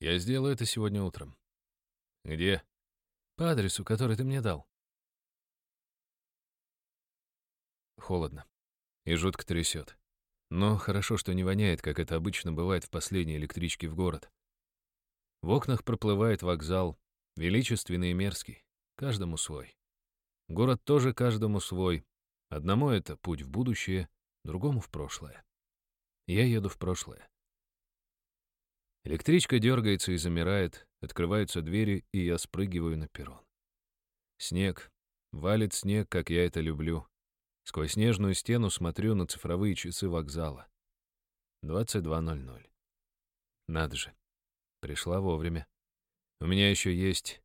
Я сделаю это сегодня утром. Где? По адресу, который ты мне дал. Холодно. И жутко трясет. Но хорошо, что не воняет, как это обычно бывает в последней электричке в город. В окнах проплывает вокзал, величественный и мерзкий, каждому свой. Город тоже каждому свой. Одному это путь в будущее, другому в прошлое. Я еду в прошлое. Электричка дергается и замирает, открываются двери, и я спрыгиваю на перрон. Снег. Валит снег, как я это люблю. Сквозь снежную стену смотрю на цифровые часы вокзала. 22.00. Надо же. Пришла вовремя. У меня еще есть...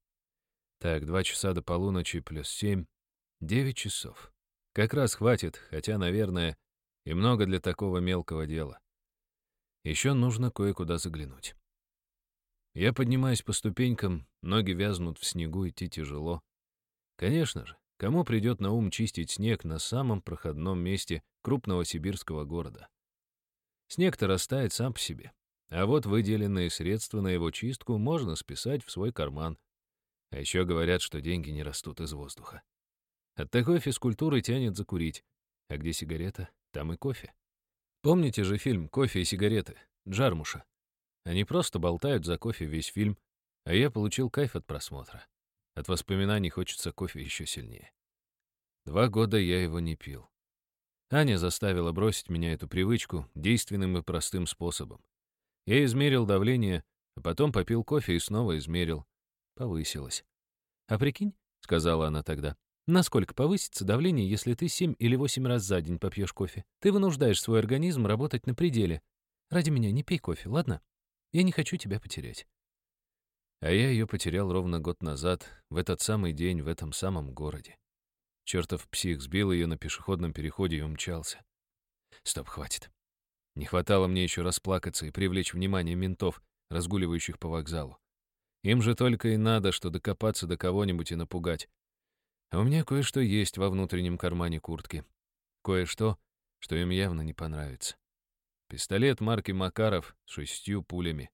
Так, два часа до полуночи плюс семь. Девять часов. Как раз хватит, хотя, наверное, и много для такого мелкого дела. Еще нужно кое-куда заглянуть. Я поднимаюсь по ступенькам, ноги вязнут в снегу, идти тяжело. Конечно же, кому придет на ум чистить снег на самом проходном месте крупного сибирского города? Снег-то растает сам по себе, а вот выделенные средства на его чистку можно списать в свой карман. А еще говорят, что деньги не растут из воздуха. От такой физкультуры тянет закурить, а где сигарета, там и кофе. Помните же фильм «Кофе и сигареты» Джармуша? Они просто болтают за кофе весь фильм, а я получил кайф от просмотра. От воспоминаний хочется кофе еще сильнее. Два года я его не пил. Аня заставила бросить меня эту привычку действенным и простым способом. Я измерил давление, а потом попил кофе и снова измерил. Повысилось. «А прикинь», — сказала она тогда, Насколько повысится давление, если ты 7 или 8 раз за день попьешь кофе? Ты вынуждаешь свой организм работать на пределе. Ради меня не пей кофе, ладно? Я не хочу тебя потерять. А я ее потерял ровно год назад, в этот самый день, в этом самом городе. Чертов псих сбил ее на пешеходном переходе и умчался. Стоп, хватит. Не хватало мне еще расплакаться и привлечь внимание ментов, разгуливающих по вокзалу. Им же только и надо, что докопаться до кого-нибудь и напугать. У меня кое-что есть во внутреннем кармане куртки. Кое-что, что им явно не понравится. Пистолет марки Макаров с шестью пулями.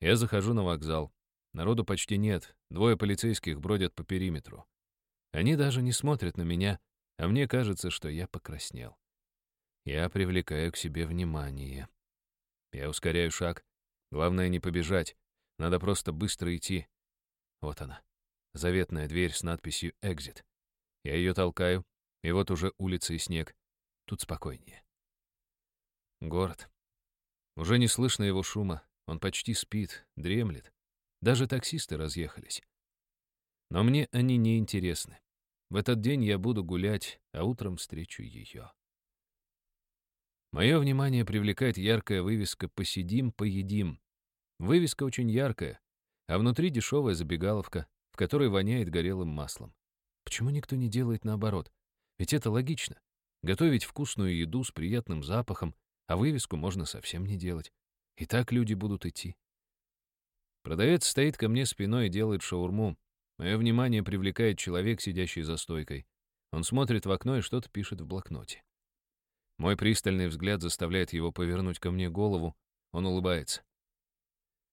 Я захожу на вокзал. Народу почти нет, двое полицейских бродят по периметру. Они даже не смотрят на меня, а мне кажется, что я покраснел. Я привлекаю к себе внимание. Я ускоряю шаг. Главное не побежать. Надо просто быстро идти. Вот она. Заветная дверь с надписью «Экзит». Я ее толкаю, и вот уже улица и снег. Тут спокойнее. Город. Уже не слышно его шума. Он почти спит, дремлет. Даже таксисты разъехались. Но мне они не интересны. В этот день я буду гулять, а утром встречу ее. Мое внимание привлекает яркая вывеска «Посидим, поедим». Вывеска очень яркая, а внутри дешевая забегаловка, в которой воняет горелым маслом. Почему никто не делает наоборот? Ведь это логично. Готовить вкусную еду с приятным запахом, а вывеску можно совсем не делать. И так люди будут идти. Продавец стоит ко мне спиной и делает шаурму. Мое внимание привлекает человек, сидящий за стойкой. Он смотрит в окно и что-то пишет в блокноте. Мой пристальный взгляд заставляет его повернуть ко мне голову. Он улыбается.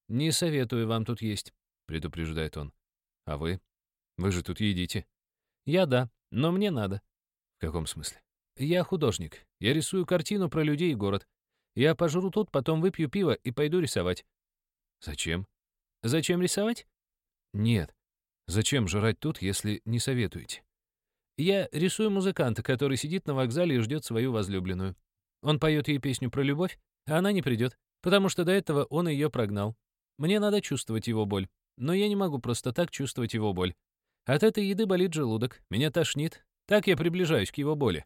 «Не советую вам тут есть», — предупреждает он. А вы? Вы же тут едите. Я да, но мне надо. В каком смысле? Я художник. Я рисую картину про людей и город. Я пожру тут, потом выпью пиво и пойду рисовать. Зачем? Зачем рисовать? Нет. Зачем жрать тут, если не советуете? Я рисую музыканта, который сидит на вокзале и ждет свою возлюбленную. Он поет ей песню про любовь, а она не придет, потому что до этого он ее прогнал. Мне надо чувствовать его боль но я не могу просто так чувствовать его боль. От этой еды болит желудок, меня тошнит. Так я приближаюсь к его боли.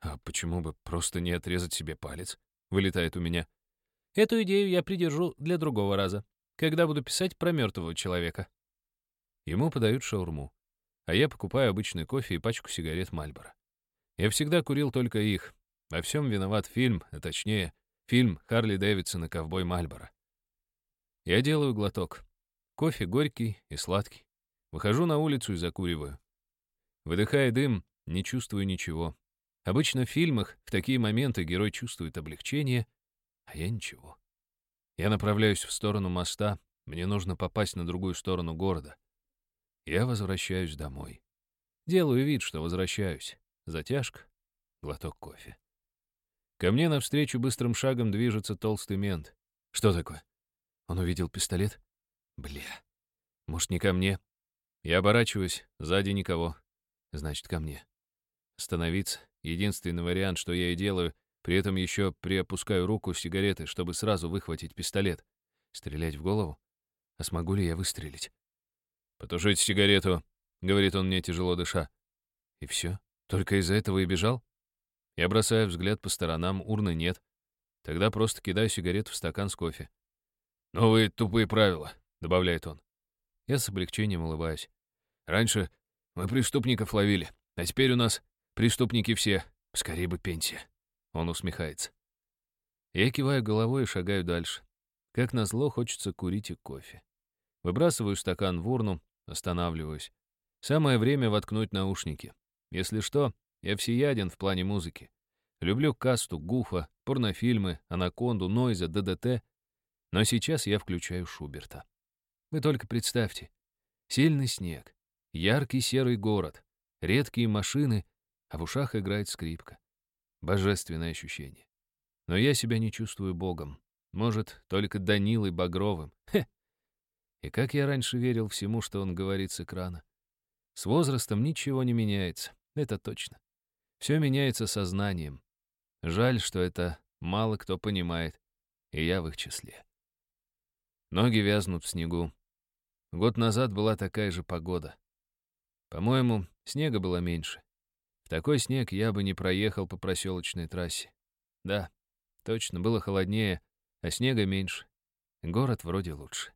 А почему бы просто не отрезать себе палец? Вылетает у меня. Эту идею я придержу для другого раза, когда буду писать про мертвого человека. Ему подают шаурму, а я покупаю обычный кофе и пачку сигарет Мальборо. Я всегда курил только их. Во всем виноват фильм, а точнее, фильм Харли Дэвидсон и ковбой Мальборо. Я делаю глоток. Кофе горький и сладкий. Выхожу на улицу и закуриваю. Выдыхая дым, не чувствую ничего. Обычно в фильмах в такие моменты герой чувствует облегчение, а я ничего. Я направляюсь в сторону моста, Мне нужно попасть на другую сторону города. Я возвращаюсь домой. Делаю вид, что возвращаюсь. Затяжка, глоток кофе. Ко мне навстречу быстрым шагом движется толстый мент. Что такое? Он увидел пистолет? Бля. Может, не ко мне? Я оборачиваюсь, сзади никого. Значит, ко мне. Остановиться — единственный вариант, что я и делаю, при этом еще приопускаю руку сигареты, чтобы сразу выхватить пистолет. Стрелять в голову? А смогу ли я выстрелить? «Потушить сигарету», — говорит он мне, тяжело дыша. И все? Только из-за этого и бежал? Я бросаю взгляд по сторонам, урны нет. Тогда просто кидаю сигарету в стакан с кофе. «Новые тупые правила», — добавляет он. Я с облегчением улыбаюсь. «Раньше мы преступников ловили, а теперь у нас преступники все. Скорее бы пенсия». Он усмехается. Я киваю головой и шагаю дальше. Как назло, хочется курить и кофе. Выбрасываю стакан в урну, останавливаюсь. Самое время воткнуть наушники. Если что, я всеяден в плане музыки. Люблю касту, гуфа, порнофильмы, анаконду, нойза, ДДТ. Но сейчас я включаю Шуберта. Вы только представьте. Сильный снег, яркий серый город, редкие машины, а в ушах играет скрипка. Божественное ощущение. Но я себя не чувствую богом. Может, только Данилой Багровым. Хе! И как я раньше верил всему, что он говорит с экрана. С возрастом ничего не меняется, это точно. Все меняется сознанием. Жаль, что это мало кто понимает, и я в их числе. Ноги вязнут в снегу. Год назад была такая же погода. По-моему, снега было меньше. В такой снег я бы не проехал по проселочной трассе. Да, точно, было холоднее, а снега меньше. Город вроде лучше.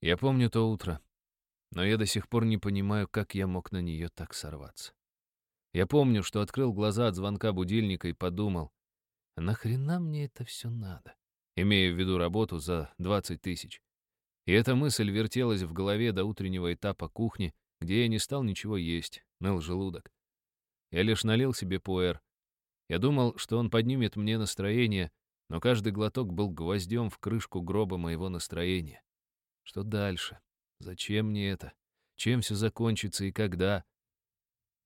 Я помню то утро, но я до сих пор не понимаю, как я мог на нее так сорваться. Я помню, что открыл глаза от звонка будильника и подумал, «А нахрена мне это все надо, имея в виду работу за 20 тысяч. И эта мысль вертелась в голове до утреннего этапа кухни, где я не стал ничего есть, ныл желудок. Я лишь налил себе пуэр, я думал, что он поднимет мне настроение, но каждый глоток был гвоздем в крышку гроба моего настроения. Что дальше? Зачем мне это? Чем все закончится и когда?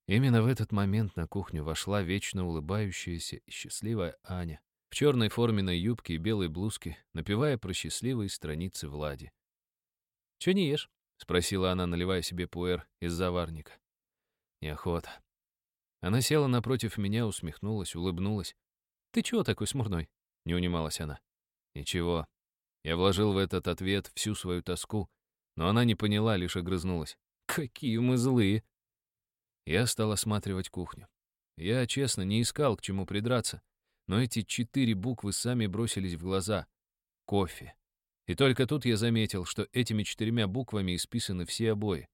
Именно в этот момент на кухню вошла вечно улыбающаяся и счастливая Аня в черной форменной юбке и белой блузке, напевая про счастливые страницы Влади. «Чё не ешь?» — спросила она, наливая себе пуэр из заварника. «Неохота. Она села напротив меня, усмехнулась, улыбнулась. «Ты чего такой смурной?» — не унималась она. «Ничего». Я вложил в этот ответ всю свою тоску, но она не поняла, лишь огрызнулась. «Какие мы злые!» Я стал осматривать кухню. Я, честно, не искал, к чему придраться, но эти четыре буквы сами бросились в глаза. Кофе. И только тут я заметил, что этими четырьмя буквами исписаны все обои.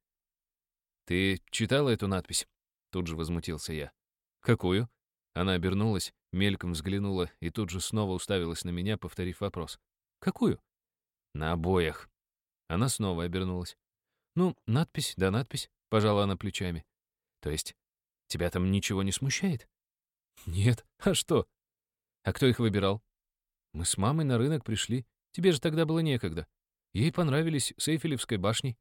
«Ты читала эту надпись?» Тут же возмутился я. «Какую?» Она обернулась, мельком взглянула и тут же снова уставилась на меня, повторив вопрос. «Какую?» «На обоях». Она снова обернулась. «Ну, надпись, да надпись», — пожала она плечами. «То есть, тебя там ничего не смущает?» «Нет. А что?» «А кто их выбирал?» «Мы с мамой на рынок пришли. Тебе же тогда было некогда. Ей понравились Сейфелевской башней».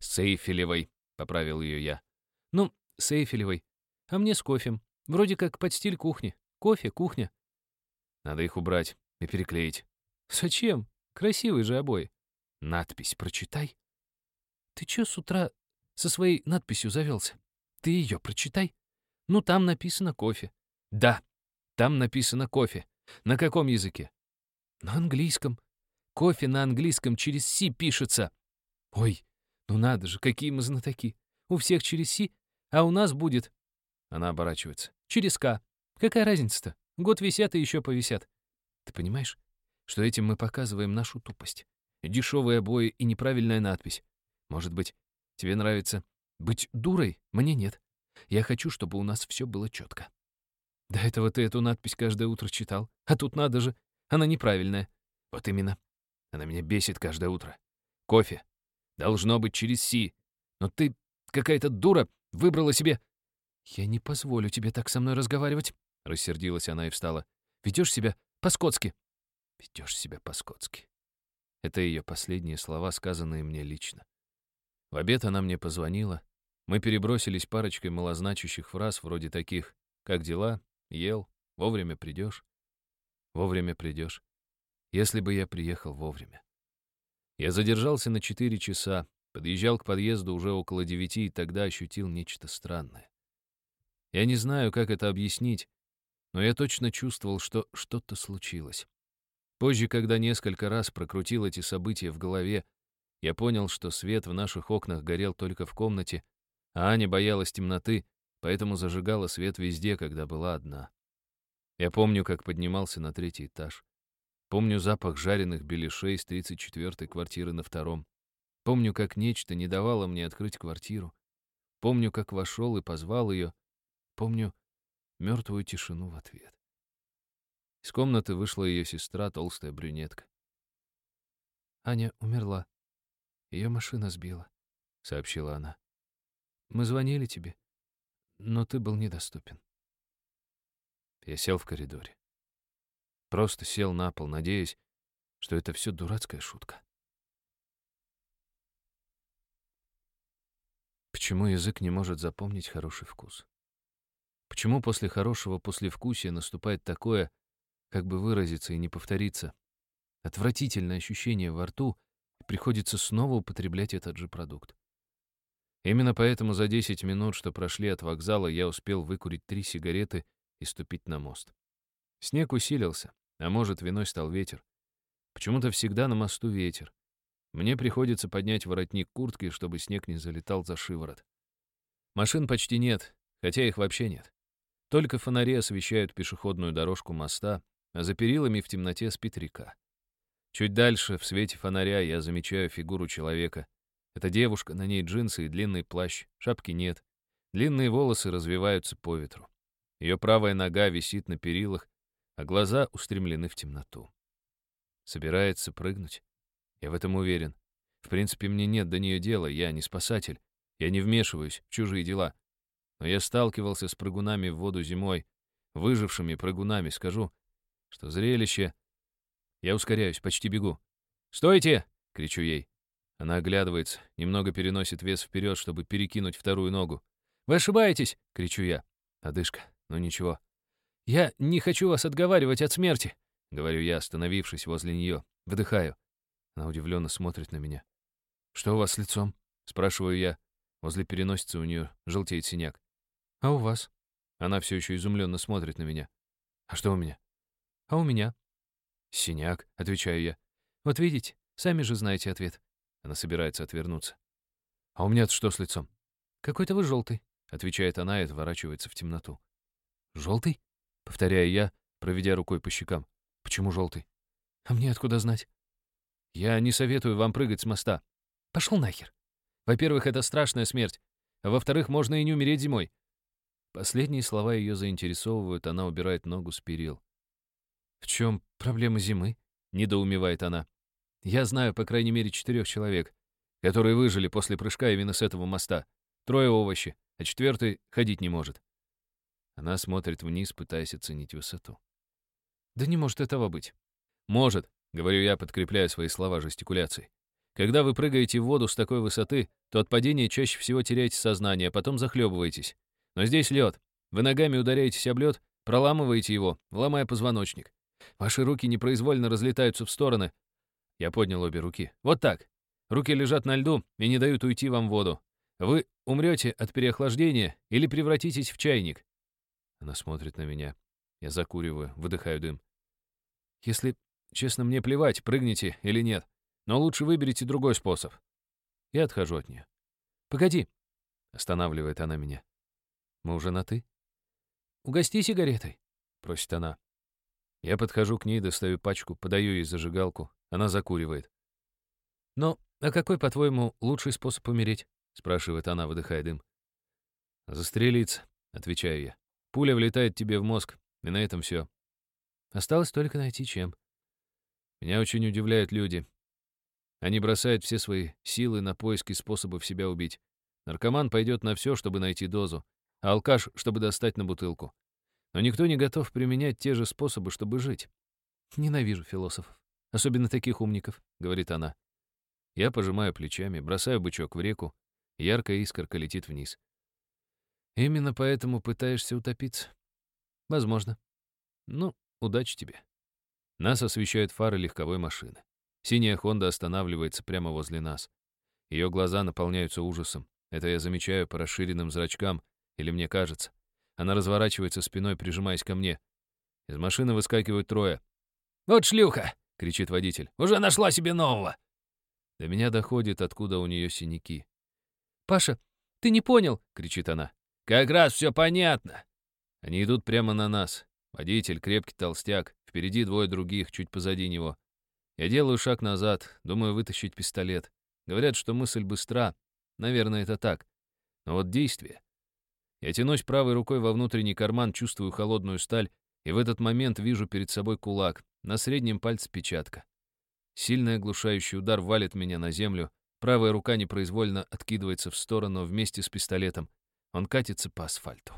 «Сейфелевой», — поправил ее я. «Ну, с Эйфелевой. А мне с кофем. Вроде как под стиль кухни. Кофе, кухня. Надо их убрать и переклеить. Зачем? Красивые же обои. Надпись прочитай. Ты чё с утра со своей надписью завелся? Ты ее прочитай. Ну, там написано кофе. Да, там написано кофе. На каком языке? На английском. Кофе на английском через «си» пишется. Ой, ну надо же, какие мы знатоки. У всех через «си», а у нас будет...» Она оборачивается. «Через К. Какая разница-то? Год висят и еще повисят. Ты понимаешь, что этим мы показываем нашу тупость? Дешевые обои и неправильная надпись. Может быть, тебе нравится быть дурой? Мне нет. Я хочу, чтобы у нас все было четко. До этого ты эту надпись каждое утро читал. А тут надо же. Она неправильная. Вот именно. Она меня бесит каждое утро. Кофе. Должно быть через «си». Но ты какая-то дура Выбрала себе...» «Я не позволю тебе так со мной разговаривать», — рассердилась она и встала. «Ведешь себя по-скотски». Ведешь себя по-скотски. Это ее последние слова, сказанные мне лично. В обед она мне позвонила. Мы перебросились парочкой малозначащих фраз, вроде таких «Как дела? Ел? Вовремя придешь?» «Вовремя придешь?» Если бы я приехал вовремя. Я задержался на четыре часа, подъезжал к подъезду уже около девяти и тогда ощутил нечто странное. Я не знаю, как это объяснить, но я точно чувствовал, что что-то случилось. Позже, когда несколько раз прокрутил эти события в голове, я понял, что свет в наших окнах горел только в комнате, а Аня боялась темноты, поэтому зажигала свет везде, когда была одна. Я помню, как поднимался на третий этаж. Помню запах жареных беляшей с 34-й квартиры на втором. Помню, как нечто не давало мне открыть квартиру. Помню, как вошел и позвал ее, Помню мертвую тишину в ответ. Из комнаты вышла ее сестра, толстая брюнетка. «Аня умерла. Ее машина сбила», — сообщила она. «Мы звонили тебе, но ты был недоступен». Я сел в коридоре. Просто сел на пол, надеясь, что это все дурацкая шутка. Почему язык не может запомнить хороший вкус? Почему после хорошего послевкусия наступает такое, как бы выразиться и не повториться, отвратительное ощущение во рту, и приходится снова употреблять этот же продукт? Именно поэтому за 10 минут, что прошли от вокзала, я успел выкурить три сигареты и ступить на мост. Снег усилился, а может, виной стал ветер. Почему-то всегда на мосту ветер. Мне приходится поднять воротник куртки, чтобы снег не залетал за шиворот. Машин почти нет, хотя их вообще нет. Только фонари освещают пешеходную дорожку моста, а за перилами в темноте спит река. Чуть дальше, в свете фонаря, я замечаю фигуру человека. Это девушка, на ней джинсы и длинный плащ, шапки нет. Длинные волосы развиваются по ветру. Ее правая нога висит на перилах, а глаза устремлены в темноту. Собирается прыгнуть. Я в этом уверен. В принципе, мне нет до нее дела, я не спасатель. Я не вмешиваюсь в чужие дела. Но я сталкивался с прыгунами в воду зимой, выжившими прыгунами, скажу, что зрелище... Я ускоряюсь, почти бегу. «Стойте!» — кричу ей. Она оглядывается, немного переносит вес вперед, чтобы перекинуть вторую ногу. «Вы ошибаетесь!» — кричу я. Одышка, ну ничего. «Я не хочу вас отговаривать от смерти!» — говорю я, остановившись возле нее. Вдыхаю. Она удивленно смотрит на меня. «Что у вас с лицом?» — спрашиваю я. Возле переносицы у нее желтеет синяк. «А у вас?» Она все еще изумленно смотрит на меня. «А что у меня?» «А у меня?» «Синяк», — отвечаю я. «Вот видите, сами же знаете ответ». Она собирается отвернуться. «А у меня-то что с лицом?» «Какой-то вы желтый», — отвечает она и отворачивается в темноту. «Желтый?» — повторяю я, проведя рукой по щекам. «Почему желтый?» «А мне откуда знать?» «Я не советую вам прыгать с моста». «Пошел нахер. Во-первых, это страшная смерть. А во-вторых, можно и не умереть зимой. Последние слова ее заинтересовывают, она убирает ногу с перил. «В чем проблема зимы?» — недоумевает она. «Я знаю, по крайней мере, четырех человек, которые выжили после прыжка именно с этого моста. Трое овощи, а четвертый ходить не может». Она смотрит вниз, пытаясь оценить высоту. «Да не может этого быть». «Может», — говорю я, подкрепляя свои слова жестикуляцией. «Когда вы прыгаете в воду с такой высоты, то от падения чаще всего теряете сознание, а потом захлебываетесь. Но здесь лед. Вы ногами ударяетесь об лед, проламываете его, ломая позвоночник. Ваши руки непроизвольно разлетаются в стороны. Я поднял обе руки. Вот так. Руки лежат на льду и не дают уйти вам в воду. Вы умрете от переохлаждения или превратитесь в чайник. Она смотрит на меня. Я закуриваю, выдыхаю дым. Если честно, мне плевать, прыгнете или нет. Но лучше выберите другой способ. Я отхожу от нее. «Погоди!» — останавливает она меня. Мы уже на «ты»?» «Угости сигаретой», — просит она. Я подхожу к ней, достаю пачку, подаю ей зажигалку. Она закуривает. «Но а какой, по-твоему, лучший способ умереть?» — спрашивает она, выдыхая дым. «Застрелиться», — отвечаю я. «Пуля влетает тебе в мозг, и на этом все. Осталось только найти чем. Меня очень удивляют люди. Они бросают все свои силы на поиски способов себя убить. Наркоман пойдет на все, чтобы найти дозу а алкаш, чтобы достать на бутылку. Но никто не готов применять те же способы, чтобы жить. Ненавижу философов. Особенно таких умников, говорит она. Я пожимаю плечами, бросаю бычок в реку, яркая искорка летит вниз. Именно поэтому пытаешься утопиться? Возможно. Ну, удачи тебе. Нас освещают фары легковой машины. Синяя Хонда останавливается прямо возле нас. Ее глаза наполняются ужасом. Это я замечаю по расширенным зрачкам, или мне кажется. Она разворачивается спиной, прижимаясь ко мне. Из машины выскакивают трое. «Вот шлюха!» — кричит водитель. «Уже нашла себе нового!» До меня доходит, откуда у нее синяки. «Паша, ты не понял!» — кричит она. «Как раз все понятно!» Они идут прямо на нас. Водитель, крепкий толстяк, впереди двое других, чуть позади него. Я делаю шаг назад, думаю вытащить пистолет. Говорят, что мысль быстра. Наверное, это так. Но вот действие. Я тянусь правой рукой во внутренний карман, чувствую холодную сталь, и в этот момент вижу перед собой кулак, на среднем пальце печатка. Сильный оглушающий удар валит меня на землю, правая рука непроизвольно откидывается в сторону вместе с пистолетом. Он катится по асфальту.